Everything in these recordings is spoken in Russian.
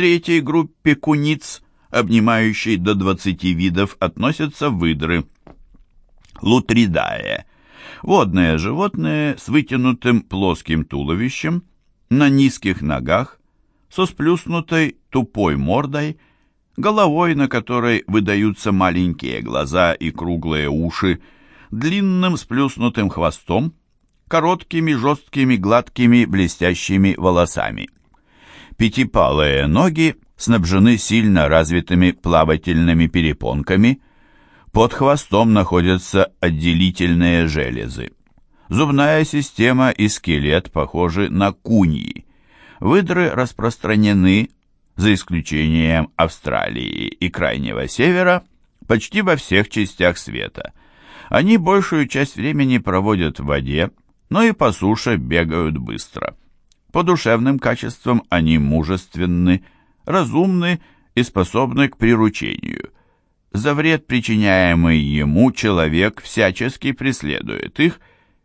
третьей группе куниц, обнимающей до 20 видов, относятся выдры. Лутридае. Водные животные с вытянутым плоским туловищем, на низких ногах, со сплюснутой тупой мордой, головой, на которой выдаются маленькие глаза и круглые уши, длинным сплюснутым хвостом, короткими, жесткими, гладкими, блестящими волосами. Пятипалые ноги снабжены сильно развитыми плавательными перепонками. Под хвостом находятся отделительные железы. Зубная система и скелет похожи на куньи. Выдры распространены, за исключением Австралии и Крайнего Севера, почти во всех частях света. Они большую часть времени проводят в воде, но и по суше бегают быстро. По душевным качествам они мужественны, разумны и способны к приручению. За вред, причиняемый ему, человек всячески преследует их,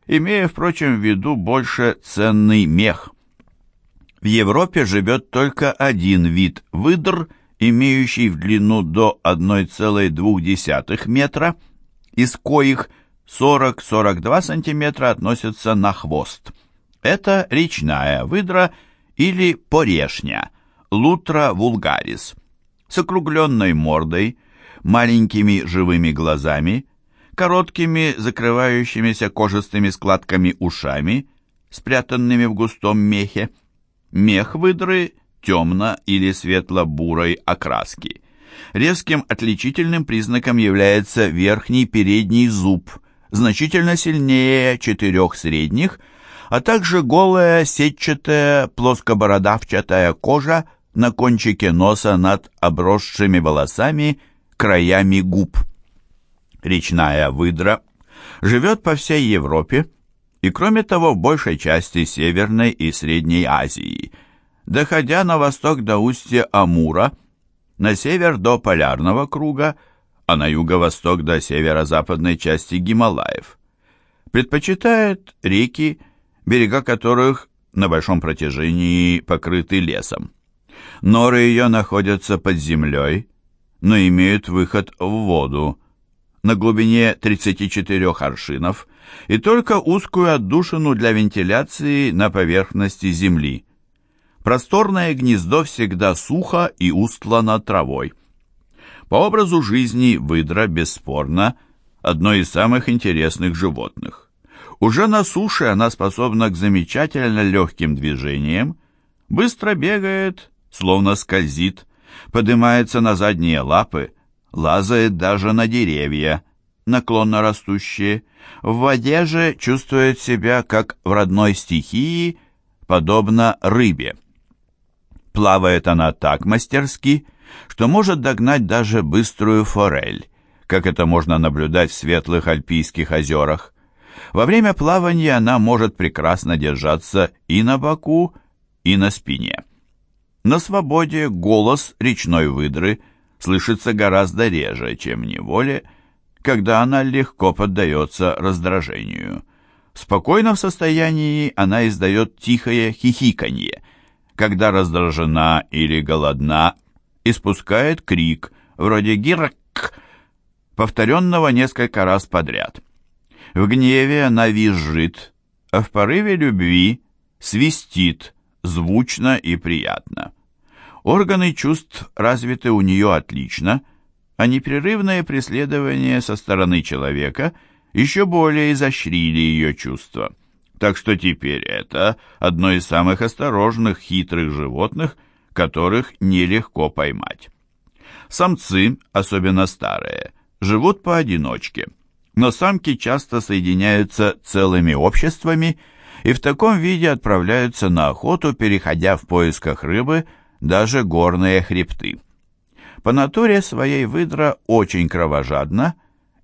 имея, впрочем, в виду больше ценный мех. В Европе живет только один вид выдр, имеющий в длину до 1,2 метра, из коих 40-42 см относятся на хвост. Это речная выдра или порешня, лутра вулгарис, с округленной мордой, маленькими живыми глазами, короткими закрывающимися кожистыми складками ушами, спрятанными в густом мехе. Мех выдры темно- или светло-бурой окраски. Резким отличительным признаком является верхний передний зуб – значительно сильнее четырех средних, а также голая сетчатая плоскобородавчатая кожа на кончике носа над обросшими волосами краями губ. Речная выдра живет по всей Европе и, кроме того, в большей части Северной и Средней Азии, доходя на восток до устья Амура, на север до Полярного круга, а на юго-восток до северо-западной части Гималаев. Предпочитает реки, берега которых на большом протяжении покрыты лесом. Норы ее находятся под землей, но имеют выход в воду на глубине 34 аршинов и только узкую отдушину для вентиляции на поверхности земли. Просторное гнездо всегда сухо и устлано травой. По образу жизни выдра, бесспорно, одно из самых интересных животных. Уже на суше она способна к замечательно легким движениям, быстро бегает, словно скользит, поднимается на задние лапы, лазает даже на деревья, наклонно растущие. В воде же чувствует себя, как в родной стихии, подобно рыбе. Плавает она так мастерски, что может догнать даже быструю форель, как это можно наблюдать в светлых альпийских озерах. Во время плавания она может прекрасно держаться и на боку, и на спине. На свободе голос речной выдры слышится гораздо реже, чем в неволе, когда она легко поддается раздражению. В спокойном состоянии она издает тихое хихиканье. Когда раздражена или голодна, испускает крик, вроде «гирк», повторенного несколько раз подряд. В гневе она визжит, а в порыве любви свистит, звучно и приятно. Органы чувств развиты у нее отлично, а непрерывное преследование со стороны человека еще более изощрили ее чувства. Так что теперь это одно из самых осторожных, хитрых животных, которых нелегко поймать. Самцы, особенно старые, живут поодиночке, но самки часто соединяются целыми обществами и в таком виде отправляются на охоту, переходя в поисках рыбы даже горные хребты. По натуре своей выдра очень кровожадна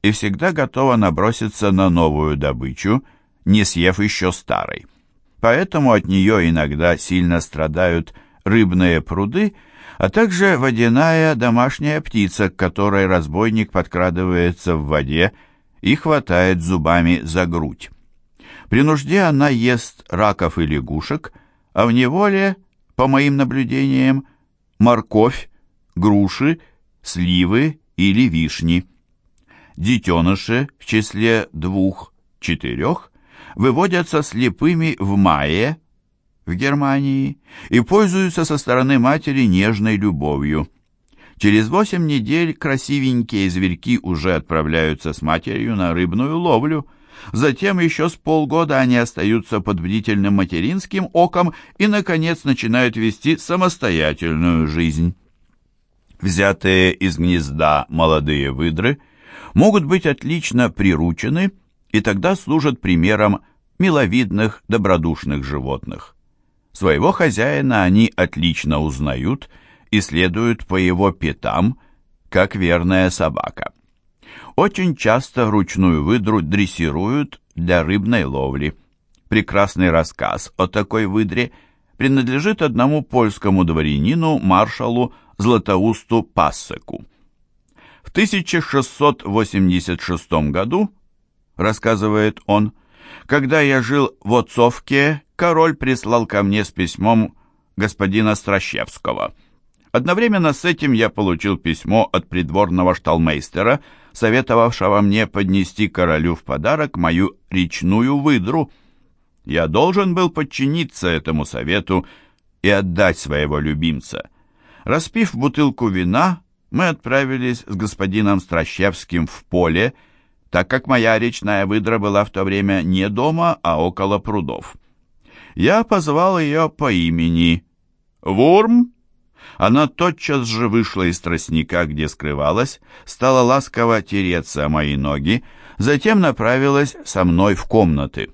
и всегда готова наброситься на новую добычу, не съев еще старой. Поэтому от нее иногда сильно страдают рыбные пруды, а также водяная домашняя птица, к которой разбойник подкрадывается в воде и хватает зубами за грудь. При нужде она ест раков и лягушек, а в неволе, по моим наблюдениям, морковь, груши, сливы или вишни. Детеныши в числе двух-четырех выводятся слепыми в мае в Германии и пользуются со стороны матери нежной любовью. Через восемь недель красивенькие зверьки уже отправляются с матерью на рыбную ловлю. Затем еще с полгода они остаются под бдительным материнским оком и, наконец, начинают вести самостоятельную жизнь. Взятые из гнезда молодые выдры могут быть отлично приручены и тогда служат примером миловидных, добродушных животных. Своего хозяина они отлично узнают и следуют по его пятам, как верная собака. Очень часто ручную выдру дрессируют для рыбной ловли. Прекрасный рассказ о такой выдре принадлежит одному польскому дворянину, маршалу Златоусту Пассеку. В 1686 году, рассказывает он, когда я жил в Отцовке, король прислал ко мне с письмом господина Стращевского. Одновременно с этим я получил письмо от придворного шталмейстера, советовавшего мне поднести королю в подарок мою речную выдру. Я должен был подчиниться этому совету и отдать своего любимца. Распив бутылку вина, мы отправились с господином Стращевским в поле, так как моя речная выдра была в то время не дома, а около прудов. Я позвал ее по имени Вурм. Она тотчас же вышла из тростника, где скрывалась, стала ласково тереться о мои ноги, затем направилась со мной в комнаты.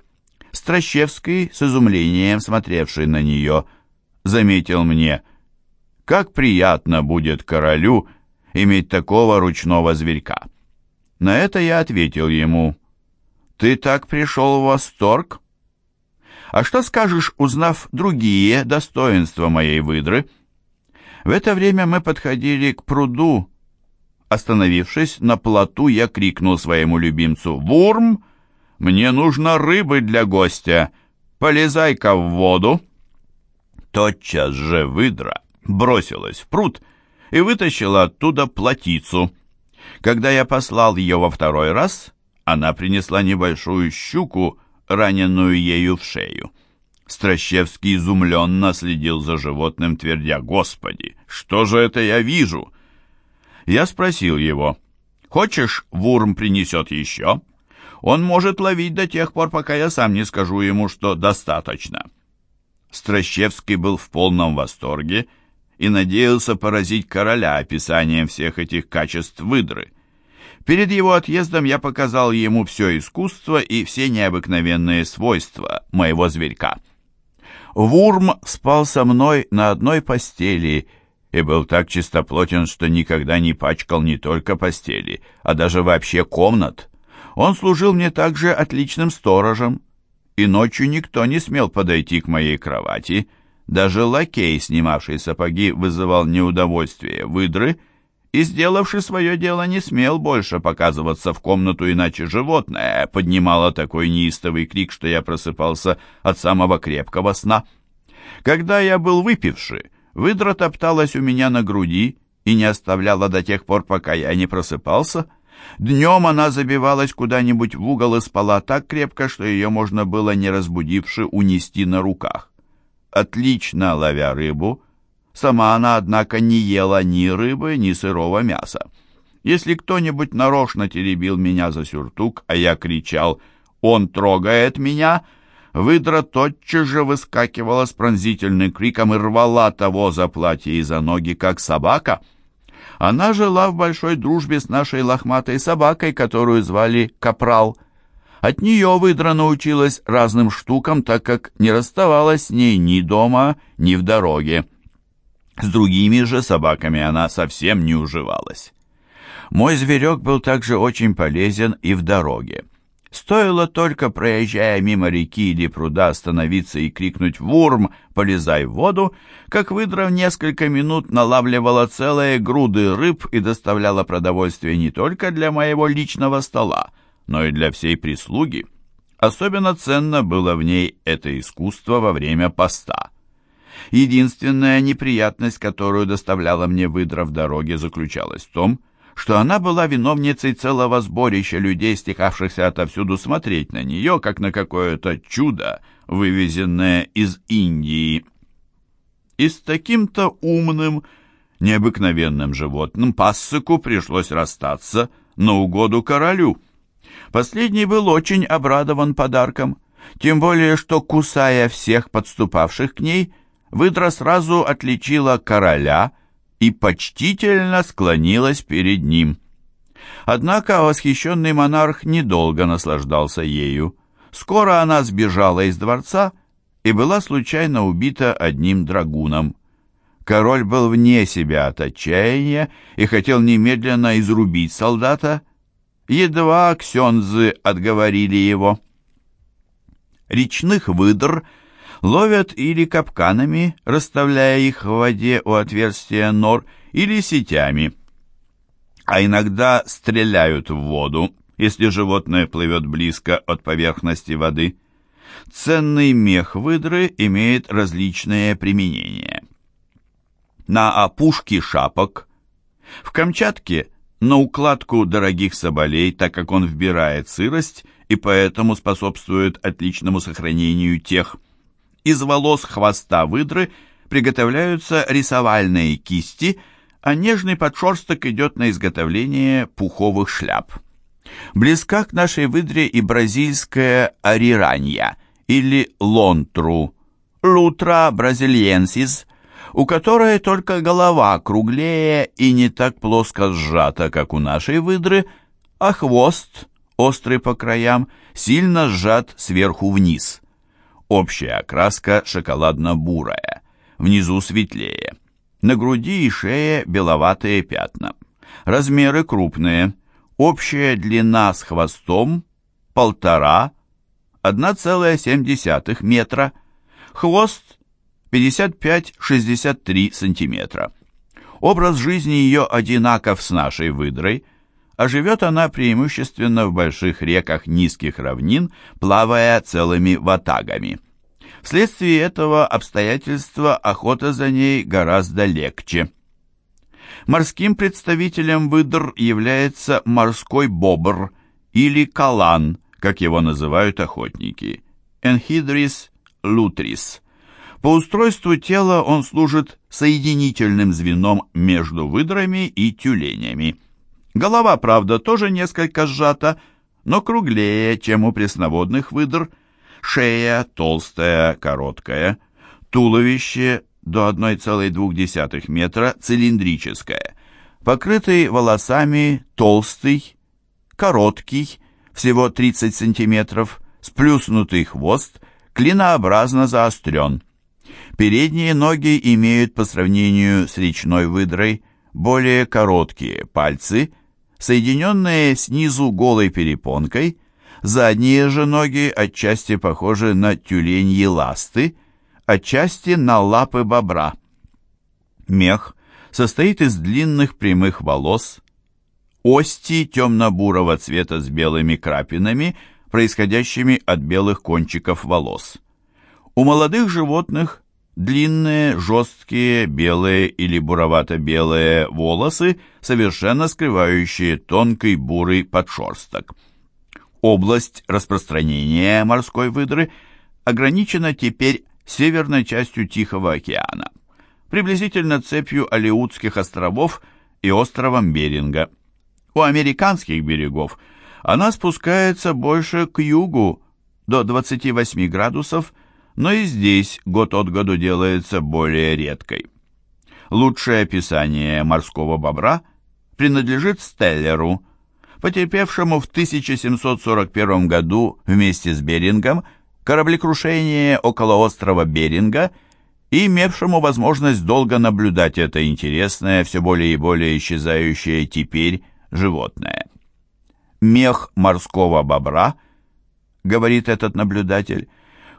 Стращевский, с изумлением смотревший на нее, заметил мне, как приятно будет королю иметь такого ручного зверька. На это я ответил ему, «Ты так пришел в восторг?» «А что скажешь, узнав другие достоинства моей выдры?» В это время мы подходили к пруду. Остановившись на плоту, я крикнул своему любимцу, «Вурм, мне нужно рыбы для гостя, полезай-ка в воду!» Тотчас же выдра бросилась в пруд и вытащила оттуда плотицу. Когда я послал ее во второй раз, она принесла небольшую щуку, раненую ею в шею. Стращевский изумленно следил за животным, твердя, «Господи, что же это я вижу?» Я спросил его, «Хочешь, Вурм принесет еще?» Он может ловить до тех пор, пока я сам не скажу ему, что достаточно. Стращевский был в полном восторге и надеялся поразить короля описанием всех этих качеств выдры. Перед его отъездом я показал ему все искусство и все необыкновенные свойства моего зверька. Вурм спал со мной на одной постели и был так чистоплотен, что никогда не пачкал не только постели, а даже вообще комнат. Он служил мне также отличным сторожем, и ночью никто не смел подойти к моей кровати, даже лакей, снимавший сапоги, вызывал неудовольствие выдры и, сделавший свое дело, не смел больше показываться в комнату, иначе животное поднимало такой неистовый крик, что я просыпался от самого крепкого сна. Когда я был выпивший, выдра топталась у меня на груди и не оставляла до тех пор, пока я не просыпался. Днем она забивалась куда-нибудь в угол и спала так крепко, что ее можно было, не разбудивши, унести на руках отлично ловя рыбу. Сама она, однако, не ела ни рыбы, ни сырого мяса. Если кто-нибудь нарочно теребил меня за сюртук, а я кричал «Он трогает меня!», выдра тотчас же выскакивала с пронзительным криком и рвала того за платье и за ноги, как собака. Она жила в большой дружбе с нашей лохматой собакой, которую звали Капрал. От нее выдра научилась разным штукам, так как не расставалась с ней ни дома, ни в дороге. С другими же собаками она совсем не уживалась. Мой зверек был также очень полезен и в дороге. Стоило только, проезжая мимо реки или пруда, остановиться и крикнуть «Вурм, полезай в воду!», как выдра в несколько минут налавливала целые груды рыб и доставляла продовольствие не только для моего личного стола, но и для всей прислуги. Особенно ценно было в ней это искусство во время поста. Единственная неприятность, которую доставляла мне выдра в дороге, заключалась в том, что она была виновницей целого сборища людей, стекавшихся отовсюду смотреть на нее, как на какое-то чудо, вывезенное из Индии. И с таким-то умным, необыкновенным животным пассыку пришлось расстаться на угоду королю. Последний был очень обрадован подарком, тем более, что, кусая всех подступавших к ней, выдра сразу отличила короля и почтительно склонилась перед ним. Однако восхищенный монарх недолго наслаждался ею. Скоро она сбежала из дворца и была случайно убита одним драгуном. Король был вне себя от отчаяния и хотел немедленно изрубить солдата. Едва ксензы отговорили его. Речных выдр ловят или капканами, расставляя их в воде у отверстия нор, или сетями, а иногда стреляют в воду, если животное плывет близко от поверхности воды. Ценный мех выдры имеет различные применения. На опушке шапок, в Камчатке на укладку дорогих соболей, так как он вбирает сырость и поэтому способствует отличному сохранению тех. Из волос хвоста выдры приготовляются рисовальные кисти, а нежный подшерсток идет на изготовление пуховых шляп. Близка к нашей выдре и бразильская ариранья или лонтру, лутра бразильенсис, у которой только голова круглее и не так плоско сжата, как у нашей выдры, а хвост, острый по краям, сильно сжат сверху вниз. Общая окраска шоколадно-бурая, внизу светлее. На груди и шее беловатые пятна. Размеры крупные. Общая длина с хвостом полтора, 1,7 метра. Хвост 55-63 сантиметра. Образ жизни ее одинаков с нашей выдрой, а живет она преимущественно в больших реках низких равнин, плавая целыми ватагами. Вследствие этого обстоятельства охота за ней гораздо легче. Морским представителем выдр является морской бобр или калан, как его называют охотники, Энхидрис лутрис. По устройству тела он служит соединительным звеном между выдрами и тюленями. Голова, правда, тоже несколько сжата, но круглее, чем у пресноводных выдр. Шея толстая, короткая. Туловище до 1,2 метра цилиндрическое. Покрытый волосами толстый, короткий, всего 30 сантиметров, сплюснутый хвост, клинообразно заострен. Передние ноги имеют по сравнению с речной выдрой более короткие пальцы, соединенные снизу голой перепонкой, задние же ноги отчасти похожи на тюленьи ласты, отчасти на лапы бобра. Мех состоит из длинных прямых волос, ости темно-бурого цвета с белыми крапинами, происходящими от белых кончиков волос. У молодых животных длинные, жесткие, белые или буровато-белые волосы, совершенно скрывающие тонкий бурый подшерсток. Область распространения морской выдры ограничена теперь северной частью Тихого океана, приблизительно цепью Алеутских островов и островом Беринга. У американских берегов она спускается больше к югу, до 28 градусов, но и здесь год от году делается более редкой. Лучшее описание морского бобра принадлежит Стеллеру, потерпевшему в 1741 году вместе с Берингом кораблекрушение около острова Беринга и имевшему возможность долго наблюдать это интересное, все более и более исчезающее теперь животное. Мех морского бобра, говорит этот наблюдатель,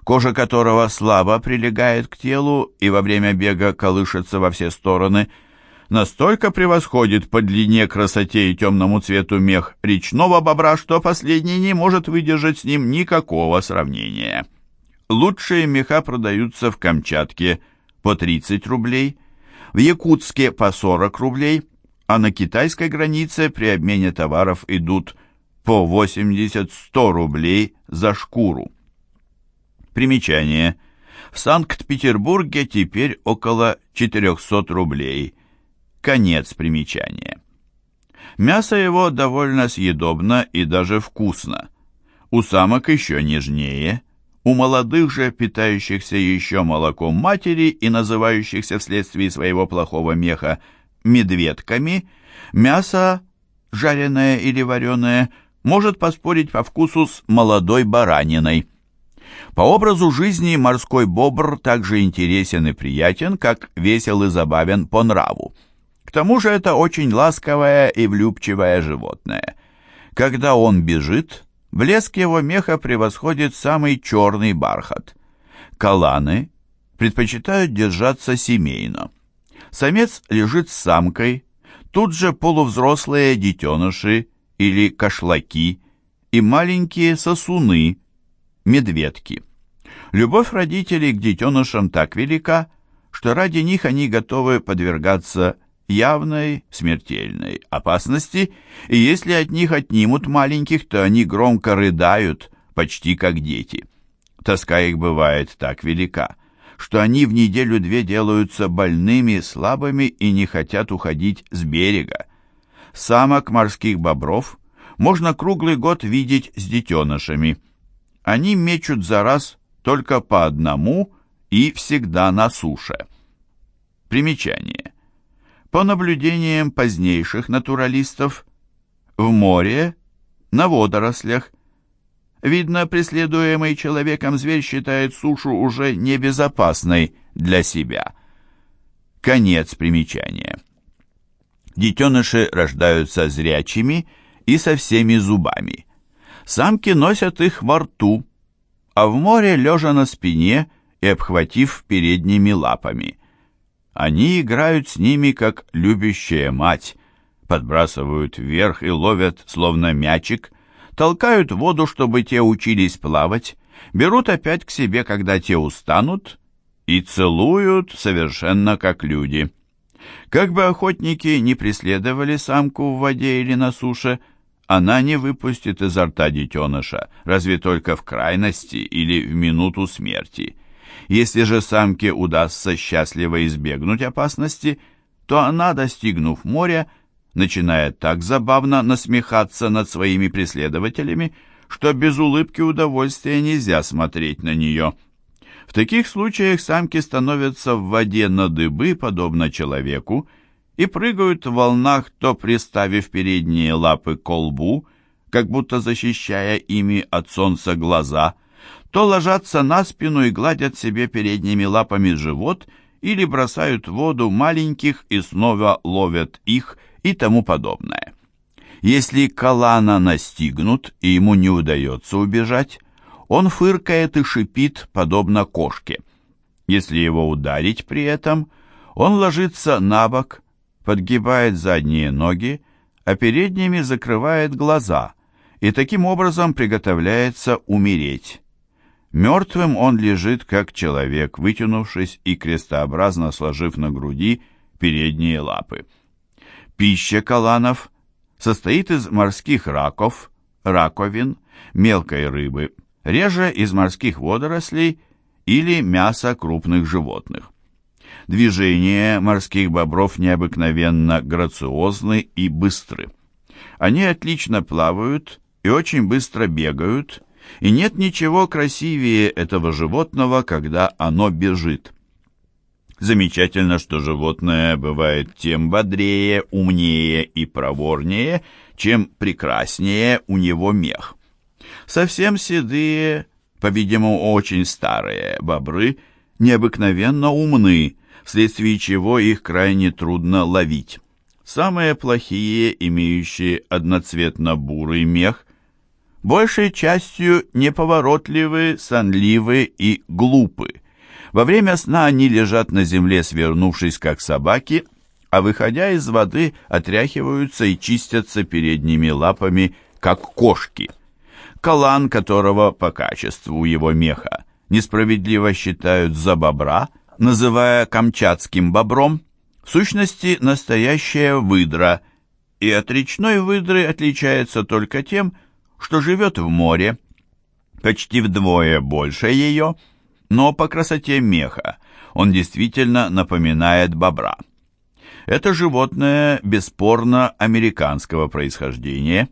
кожа которого слабо прилегает к телу и во время бега колышется во все стороны, настолько превосходит по длине, красоте и темному цвету мех речного бобра, что последний не может выдержать с ним никакого сравнения. Лучшие меха продаются в Камчатке по 30 рублей, в Якутске по 40 рублей, а на китайской границе при обмене товаров идут по 80-100 рублей за шкуру. Примечание. В Санкт-Петербурге теперь около 400 рублей. Конец примечания. Мясо его довольно съедобно и даже вкусно. У самок еще нежнее, у молодых же, питающихся еще молоком матери и называющихся вследствие своего плохого меха медведками, мясо, жареное или вареное, может поспорить по вкусу с молодой бараниной. По образу жизни морской бобр также интересен и приятен, как весел и забавен по нраву. К тому же это очень ласковое и влюбчивое животное. Когда он бежит, блеск его меха превосходит самый черный бархат. Каланы предпочитают держаться семейно. Самец лежит с самкой, тут же полувзрослые детеныши или кошлаки и маленькие сосуны, медведки. Любовь родителей к детенышам так велика, что ради них они готовы подвергаться явной смертельной опасности, и если от них отнимут маленьких, то они громко рыдают, почти как дети. Тоска их бывает так велика, что они в неделю-две делаются больными, слабыми и не хотят уходить с берега. Самок морских бобров можно круглый год видеть с детенышами. Они мечут за раз только по одному и всегда на суше. Примечание. По наблюдениям позднейших натуралистов, в море, на водорослях, видно, преследуемый человеком зверь считает сушу уже небезопасной для себя. Конец примечания. Детеныши рождаются зрячими и со всеми зубами. Самки носят их во рту, а в море лежа на спине и обхватив передними лапами. Они играют с ними, как любящая мать, подбрасывают вверх и ловят, словно мячик, толкают воду, чтобы те учились плавать, берут опять к себе, когда те устанут, и целуют совершенно как люди. Как бы охотники не преследовали самку в воде или на суше, она не выпустит изо рта детеныша, разве только в крайности или в минуту смерти. Если же самке удастся счастливо избегнуть опасности, то она, достигнув моря, начинает так забавно насмехаться над своими преследователями, что без улыбки удовольствия нельзя смотреть на нее. В таких случаях самки становятся в воде на дыбы, подобно человеку, и прыгают в волнах, то приставив передние лапы к колбу, как будто защищая ими от солнца глаза, то ложатся на спину и гладят себе передними лапами живот или бросают в воду маленьких и снова ловят их и тому подобное. Если калана настигнут и ему не удается убежать, он фыркает и шипит, подобно кошке. Если его ударить при этом, он ложится на бок, подгибает задние ноги, а передними закрывает глаза и таким образом приготовляется умереть. Мертвым он лежит, как человек, вытянувшись и крестообразно сложив на груди передние лапы. Пища каланов состоит из морских раков, раковин, мелкой рыбы, реже из морских водорослей или мяса крупных животных. Движения морских бобров необыкновенно грациозны и быстры. Они отлично плавают и очень быстро бегают, и нет ничего красивее этого животного, когда оно бежит. Замечательно, что животное бывает тем бодрее, умнее и проворнее, чем прекраснее у него мех. Совсем седые, по-видимому, очень старые бобры необыкновенно умны, вследствие чего их крайне трудно ловить. Самые плохие, имеющие одноцветно-бурый мех, большей частью неповоротливы, сонливы и глупы. Во время сна они лежат на земле, свернувшись, как собаки, а выходя из воды, отряхиваются и чистятся передними лапами, как кошки. Калан, которого по качеству его меха несправедливо считают за бобра, называя камчатским бобром, в сущности настоящая выдра, и от речной выдры отличается только тем, что живет в море, почти вдвое больше ее, но по красоте меха он действительно напоминает бобра. Это животное бесспорно американского происхождения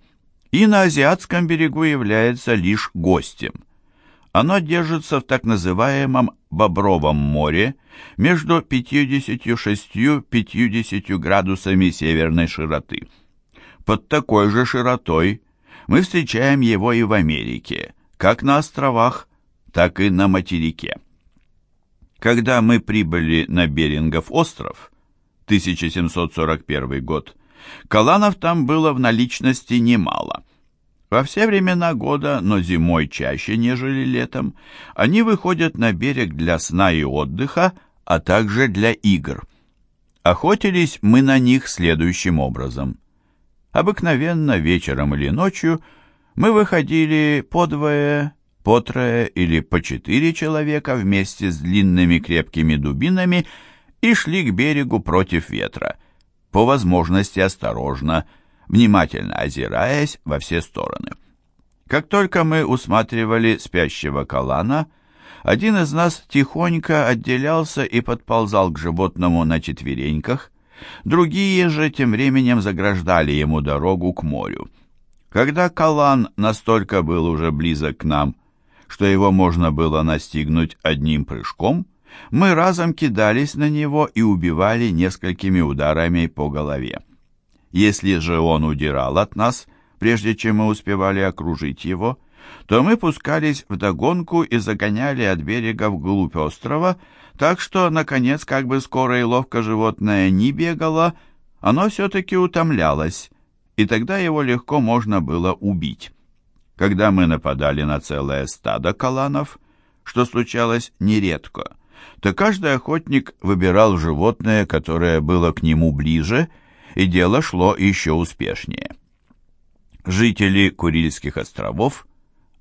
и на азиатском берегу является лишь гостем. Оно держится в так называемом Бобровом море между 56-50 градусами северной широты. Под такой же широтой мы встречаем его и в Америке, как на островах, так и на материке. Когда мы прибыли на Берингов остров, 1741 год, каланов там было в наличности немало. Во все времена года, но зимой чаще, нежели летом, они выходят на берег для сна и отдыха, а также для игр. Охотились мы на них следующим образом. Обыкновенно вечером или ночью мы выходили по двое, по трое или по четыре человека вместе с длинными крепкими дубинами и шли к берегу против ветра, по возможности осторожно, внимательно озираясь во все стороны. Как только мы усматривали спящего калана, один из нас тихонько отделялся и подползал к животному на четвереньках, другие же тем временем заграждали ему дорогу к морю. Когда калан настолько был уже близок к нам, что его можно было настигнуть одним прыжком, мы разом кидались на него и убивали несколькими ударами по голове. Если же он удирал от нас, прежде чем мы успевали окружить его, то мы пускались в догонку и загоняли от берега вглубь острова, так что, наконец, как бы скоро и ловко животное не бегало, оно все-таки утомлялось, и тогда его легко можно было убить. Когда мы нападали на целое стадо каланов, что случалось нередко, то каждый охотник выбирал животное, которое было к нему ближе, и дело шло еще успешнее. Жители Курильских островов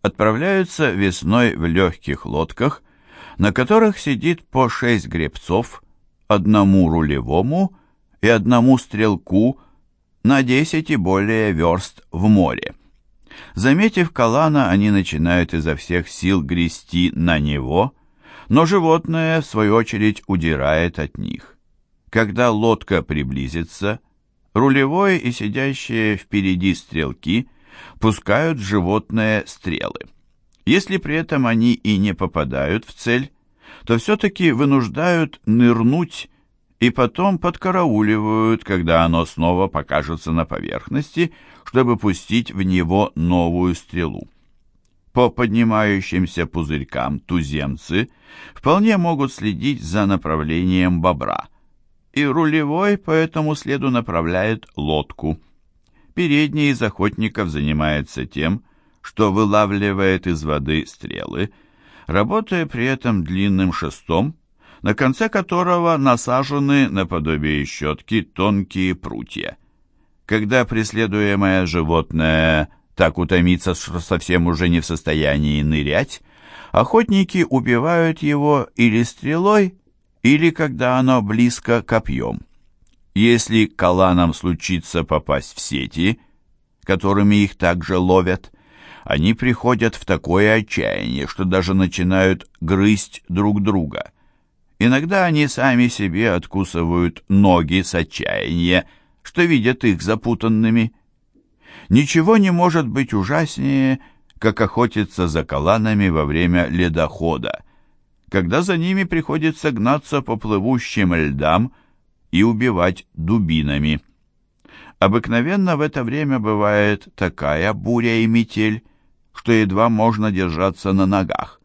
отправляются весной в легких лодках, на которых сидит по шесть гребцов, одному рулевому и одному стрелку на десять и более верст в море. Заметив Калана, они начинают изо всех сил грести на него, но животное, в свою очередь, удирает от них. Когда лодка приблизится, Рулевой и сидящие впереди стрелки пускают животные стрелы. Если при этом они и не попадают в цель, то все-таки вынуждают нырнуть и потом подкарауливают, когда оно снова покажется на поверхности, чтобы пустить в него новую стрелу. По поднимающимся пузырькам туземцы вполне могут следить за направлением бобра – и рулевой по этому следу направляет лодку. Передний из охотников занимается тем, что вылавливает из воды стрелы, работая при этом длинным шестом, на конце которого насажены наподобие щетки тонкие прутья. Когда преследуемое животное так утомится, что совсем уже не в состоянии нырять, охотники убивают его или стрелой, или когда оно близко копьем. Если каланам случится попасть в сети, которыми их также ловят, они приходят в такое отчаяние, что даже начинают грызть друг друга. Иногда они сами себе откусывают ноги с отчаяния, что видят их запутанными. Ничего не может быть ужаснее, как охотиться за каланами во время ледохода когда за ними приходится гнаться по плывущим льдам и убивать дубинами. Обыкновенно в это время бывает такая буря и метель, что едва можно держаться на ногах.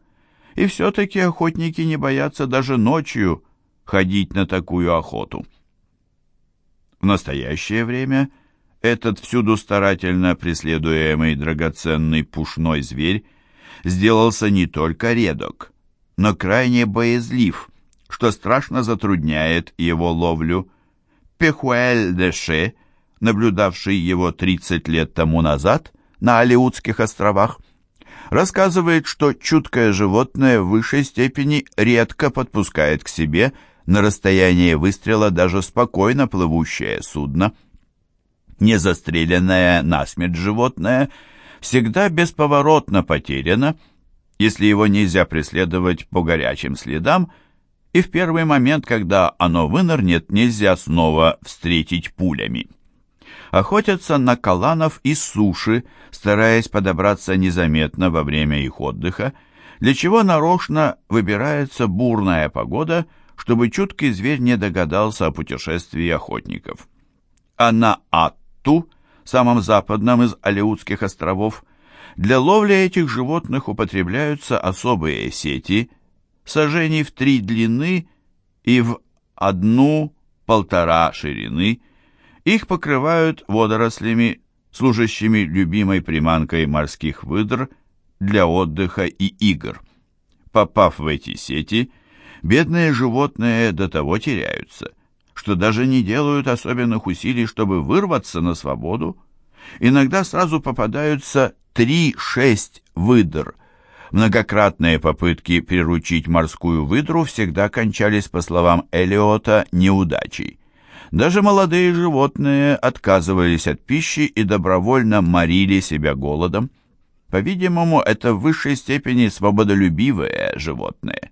И все-таки охотники не боятся даже ночью ходить на такую охоту. В настоящее время этот всюду старательно преследуемый драгоценный пушной зверь сделался не только редок, но крайне боязлив, что страшно затрудняет его ловлю. Пехуэль-де-Ше, наблюдавший его 30 лет тому назад на Алиутских островах, рассказывает, что чуткое животное в высшей степени редко подпускает к себе на расстояние выстрела даже спокойно плывущее судно. Незастреленное насмерть животное всегда бесповоротно потеряно, если его нельзя преследовать по горячим следам, и в первый момент, когда оно вынырнет, нельзя снова встретить пулями. Охотятся на каланов из суши, стараясь подобраться незаметно во время их отдыха, для чего нарочно выбирается бурная погода, чтобы чуткий зверь не догадался о путешествии охотников. А на Атту, самом западном из Алеутских островов, для ловли этих животных употребляются особые сети, сажений в три длины и в одну-полтора ширины. Их покрывают водорослями, служащими любимой приманкой морских выдр для отдыха и игр. Попав в эти сети, бедные животные до того теряются, что даже не делают особенных усилий, чтобы вырваться на свободу. Иногда сразу попадаются 3-6 выдр. Многократные попытки приручить морскую выдру всегда кончались, по словам Элиота, неудачей. Даже молодые животные отказывались от пищи и добровольно морили себя голодом. По-видимому, это в высшей степени свободолюбивые животные.